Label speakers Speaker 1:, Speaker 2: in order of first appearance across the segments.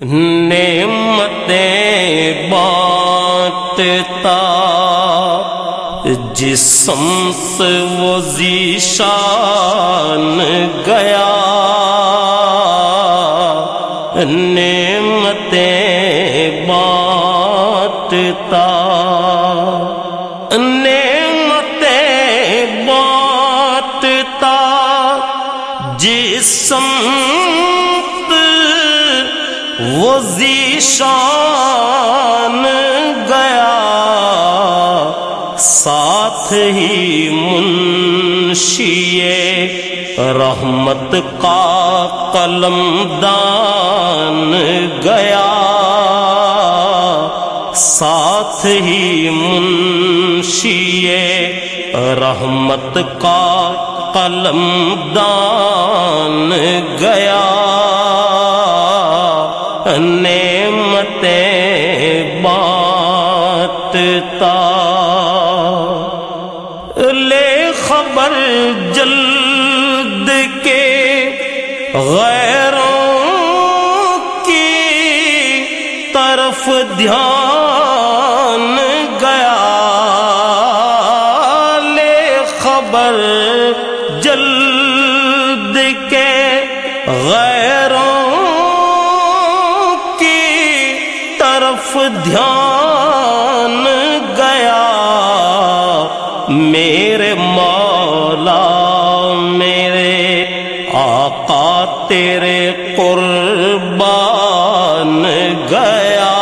Speaker 1: نعمتیں بانٹتا جسم سے وہ ذیشان گیا۔ نعمتیں بانٹتا نعمتیں بانٹتا جسم وہ ذیشان گیا، ساتھ ہی منشی رحمت کا قلم دان گیا۔ ساتھ ہی منشی رحمت کا قلم دان گیا۔ نعمتیں باتتا لے خبر جلد کے غیروں کی طرف دھیان۔ دھیان گیا، میرے مولا، میرے آقا تیرے قربان گیا۔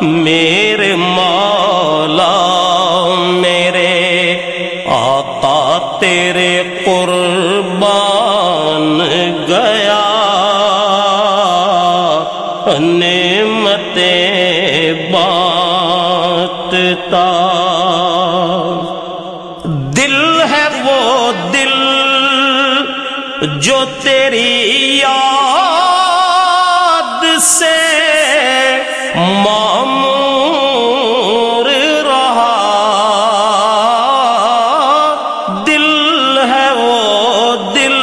Speaker 1: میرے مولا، میرے آقا تیرے قربان گیا۔ نعمتیں بانٹتا دل ہے وہ دل جو تیری یاد سے معمور رہا۔ دل ہے وہ دل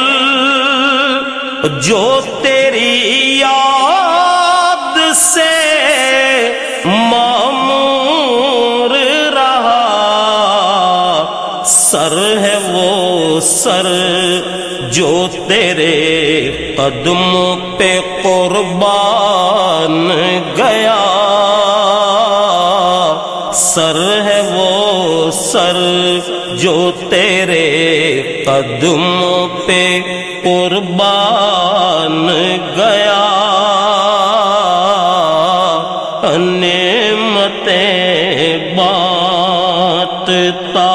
Speaker 1: جو تیری سر ہے وہ سر جو تیرے قدموں پہ قربان گیا۔ سر ہے وہ سر جو تیرے قدموں پہ قربان گیا۔ نعمتیں بانٹتا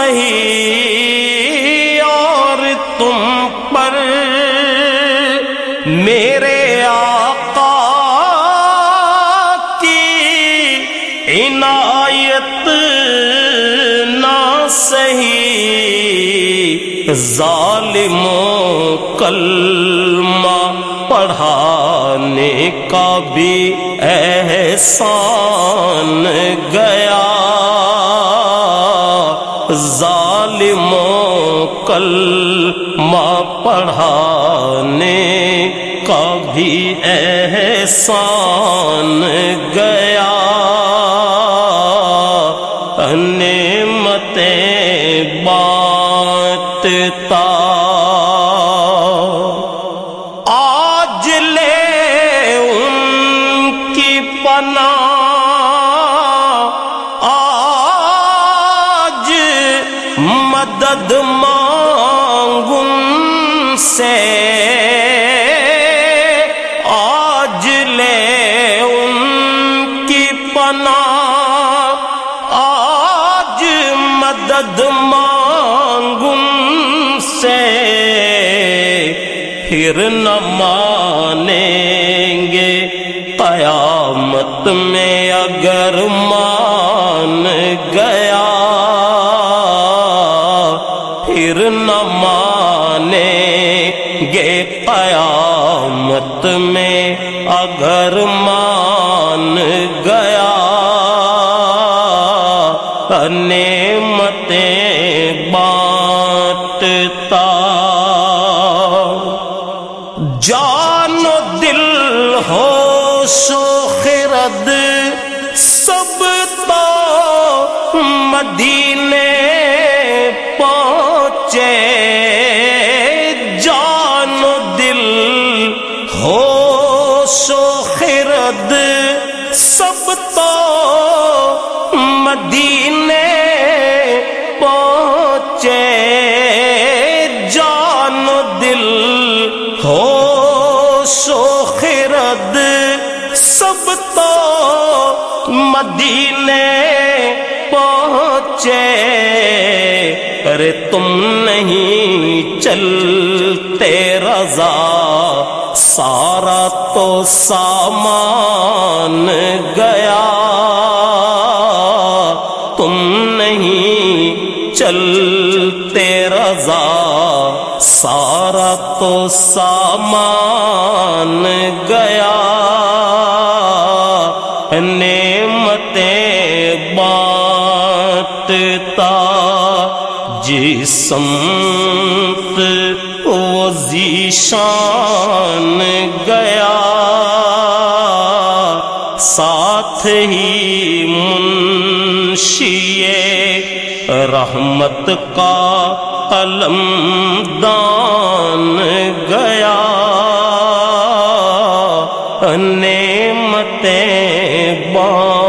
Speaker 1: صحیح اور تم پر میرے آقا عنایت نہ صحیح، ظالموں کلمہ پڑھانے کا بھی احسان گیا۔ کلمہ پڑھانے کا بھی احسان گیا۔ نعمتیں بانٹتا آج لے ان کی پنا آج مدد مانگن سے آج لے ان کی پنا مدد مانگن سے۔ پھر نہ مانیں گے قیامت میں اگر مان گیا اگر مان گیا۔ نعمتیں بانٹتا۔ جان و دل ہو سو خرد سب تو مدینے مدینے پہنچے۔ ارے تم نہیں چلتے رضا، سارا تو سامان گیا۔ تم نہیں چلتے رضا، سارا تو سامان گیا۔ لپٹتا جسم وہ ذیشان گیا ساتھ ہی منشیے رحمت کا علم دان گیا نعمتیں بان